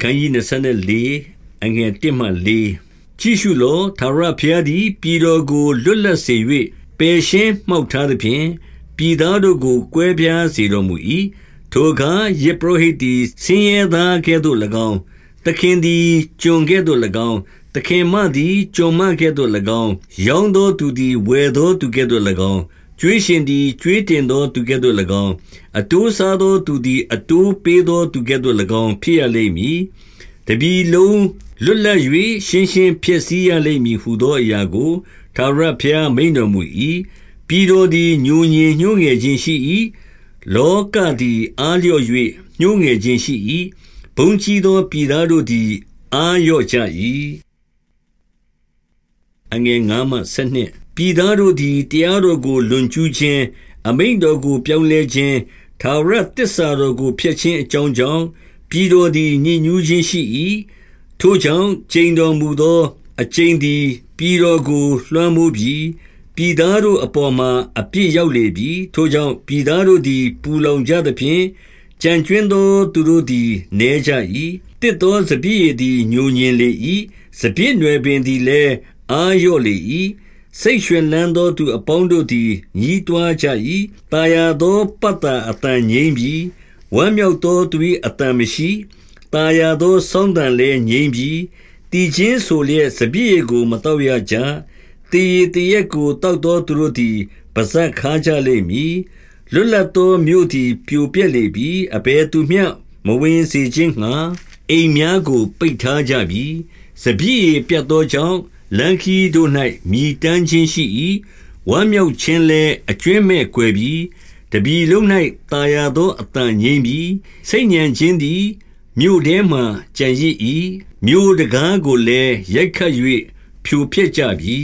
ခန်းကြီး24အငယ်1မှ4ကြည့်ရှုလောသာရဖျားသည်ပြည်တော်ကိုလွတ်လပ်စေ၍ပယ်ရှင်းမှောက်ထားသဖြင့်ပြည်သားတို့ကိုကွဲပြားစေတော်မူ၏ထိုအခါယေပရောဟိတ်သည်ဆင်းရဲသားကဲ့သို့၎င်းသခင်သည်ကျွန်ကဲ့သို့၎င်းသခင်မသည်ကျွန်မကဲ့သို့၎င်းရောင်းသောသူသည်ဝယ်သောသူကဲ့သို့၎င်း ကျွေးရှင်သည်ကျွေးတင်သောသူကဲ့သို့၎င်းအတိုးစားသောသူသည်အတိုးပေးသောသူကဲ့သို့၎င်းဖြစ်ရလိမ့်မည်တပြီလုံးလွတ်လပ်၍ရှင်းရှင်းဖြစ်စည်းရလိမ့်မည်ဟုသောအရာကိုသာရဖျားမိန်တော်မူ၏ပြည်တော်သည်ညူညင်ညှိုးငယ်ခြင်းရှိ၏လောကသည်အားလျော့၍ညှိုးငယ်ခြင်းရှိ၏ဘုံကြီးသောပြည်သားတို့သည်အားလျော့ကြ၏အငယ်9မှ12 ပြည်သားတို့သည် တရားတော်ကို လွန်ကျူးခြင်း အမိန်တော်ကို ပြောင်းလဲခြင်းသာရတစ္ဆာတော်ကို ဖျက်ခြင်းအကြောင်းကြောင့် ပြည်တော်သည်ညှဉ်းညူးခြင်းရှိ၏ထိုကြောင့် ကျိန်တော်မူသော အကျိန်သည် ပြည်တော်ကို လွှမ်းမိုးပြီးပြည်သားတို့အပေါ်မှာ အပြစ်ရောက်လေပြီ ထိုကြောင့် ပြည်သားတို့သည် ပူလောင်ကြသဖြင့်ကြံကျွင်းသောသူတို့သည်နေကြ၏တစ်သောစပြည့်သည်ညိုညင်လေ၏စပြည့်နွယ်ပင်သည်လည်း အာရော့လေ၏ စိတ်ရွှင်လန်းသောသူအပေါင်းတို့သည်ညီးတွားကြ၏။တာယာသောပတ်တာအတန်ငိမ့်ပြီ။ဝမ်းမြောက်သောသူ၏အတန်မရှိ။တာယာသောဆောင်းတန်လည်းငိမ့်ပြီ။တီချင်းဆိုလျက်စပြည့်ကိုမတော့ရကြ။တေတရက်ကိုတောက်သောသူတို့သည်ပါဇက်ခါကြလိမ့်မည်။လွတ်လပ်သောမြို့သည်ပြိုပြက်လေပြီ။အဘယ်သူမျှမဝင်စေခြင်းငှာအိမ်များကိုပိတ်ထားကြပြီ။စပြည့်ပြတ်သောကြောင့် လမ်းခီးတို့၌မြည်တမ်းခြင်းရှိ၏ဝမ်းမြောက်ခြင်းလည်းအကျွင်းမဲ့ကွယ်ပြီးတပြီလုံး၌ตาရသောအတန်ငိမ့်ပြီးစိတ်ညံခြင်းသည်မြို့ထဲမှကြံရစ်၏မြို့တကားကိုလည်းရိုက်ခတ်၍ဖြိုဖျက်ကြပြီ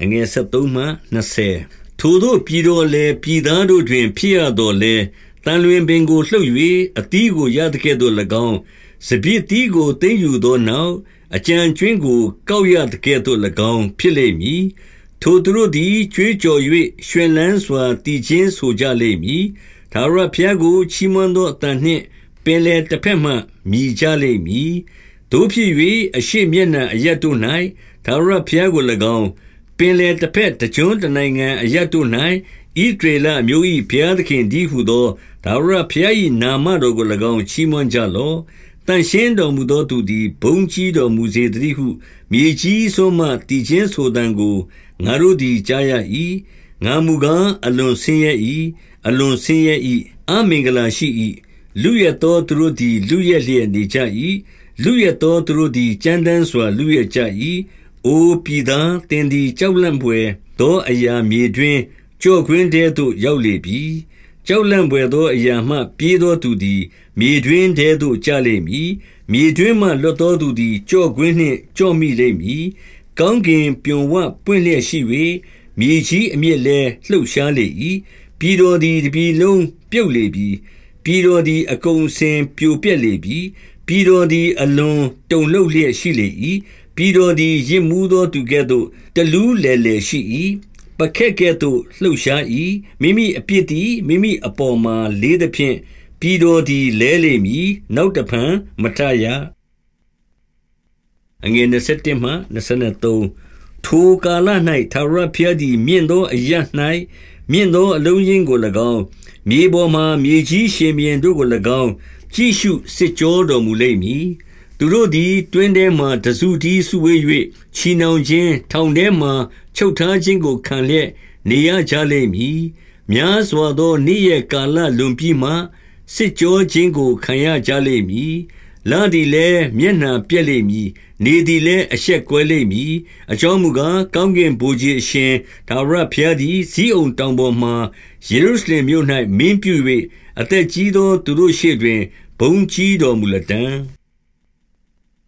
အငယ်73မှ20ထိုတို့ပြည်တော်လည်းပြည်သားတို့တွင် ဖြစ်ရတော်လဲတန်လွင်ပင်ကိုလှုပ်၍အတီးကိုရတဲ့ကဲ့သို့၎င်းစပြစ်တီးကိုသိမ့်ယူသောနောက် အကြံကျွင်းကို ကောက်ရတကဲ့သို့၎င်း ဖြစ်လိမ့်မည် ထိုသူတို့သည် ကြွေးကြော်၍ရွှင်လန်းစွာတည်ခြင်းဆိုကြလိမ့်မည်သာရဖျားကို ချီးမွမ်းသောအတန်နှင့် ပင်လေတစ်ဖက်မှမြည်ကြလိမ့်မည်တို့ဖြစ်၍အရှိမျက်နှာအရတ်တို့၌သာရဖျားကို၎င်း ပင်လေတစ်ဖက်တကြွတနိုင်ငံအရတ်တို့၌ဣဒေလမျိုး၏ဘုရားသခင်ဒီဟုသောသာရဖျား၏နာမတော်ကို၎င်း ချီးမွမ်းကြလော့ တန်ရှင်းတော်မူသောသူသည်ဘုံကြီးတော်မူစေတည်းဟု မြေကြီးဆိုမှတည်ခြင်းဆိုတံကိုငါတို့သည်ကြားရ၏ငါမူကားအလွန်ဆင်းရဲ၏အလွန်ဆင်းရဲ၏အမင်္ဂလာရှိ၏လူရသောသူတို့သည်လူရလျက်နေကြ၏လူရသောသူတို့သည်ကြမ်းတမ်းစွာ လူရကြ၏အိုပြည်သားတင်သည်ကြောက်လန့်ပွေသောအရာမြေတွင်ကြော့ခွင်းတဲသို့ရောက်လေပြီ ကြောက်လန့်ပွေသောအရာမှ ပြေးသောသူသည် မြေတွင်းထဲသို့ကျလိမ့်မည် မြေတွင်းမှလွတ်သောသူသည်ကြော့ကွင်းနှင့်ကြော့မိလိမ့်မည် ကောင်းကင်ပြွန်ဝပွင့်လျက်ရှိ၍မြေကြီးအမြင့်လဲလှုပ်ရှားလေ၏ပြည်တော်သည် တပြည်လုံးပြုတ်လေပြီ ပြည်တော်သည် အကုန်စင်ပြိုပြက်လေပြီ ပြည်တော်သည် အလွန်တုန်လှုပ်လျက်ရှိလေ၏ပြည်တော်သည်ရစ်မှုသောသူကဲ့သို့ တလူးလေလေရှိ၏ ပခက်ကဲ့သို့လှုပ်ရှား၏မိမိအပြစ်သည်မိမိအပေါ်မှာလေးသဖြင့်ပြည်တော်သည်လဲလိမ့်မည်နောက်တဖန်မထရအငယ်27မှ23ထိုကာလ၌သာရဖျားသည်မြင့်သောအရ၌မြင့်သောအလုံးရင်းကို၎င်းမြေပေါ်မှမြေကြီးရှင်ပြန်တို့ကို၎င်းကြည့်ရှုစစ်ကြောတော်မူလိမ့်မည်သူတို့သည်တွင်ထဲမှတစုတည်းစုဝေး၍ချီနှောင်ခြင်းထောင်ထဲမှ ချုပ်ထားခြင်းကိုခံလျက်နေရကြလိမ့်မည်များစွာသောနေ့ရက်ကာလလွန်ပြီးမှစစ်ကြောခြင်းကိုခံရကြလိမ့်မည်လသည်လည်းမျက်နှာပြက်လိမ့်မည်နေသည်လည်းအရှက်ကွဲလိမ့်မည်အကြောင်းမူကားကောင်းကင်ဘုရားအရှင်ဒါဝရဖျားသည်ဇီးအောင်တောင်ပေါ်မှယေရုရှလင်မြို့၌မင်းပြု၍အသက်ကြီးသောသူတို့ရှေ့တွင်ဘုံကြီးတော်မူလတံ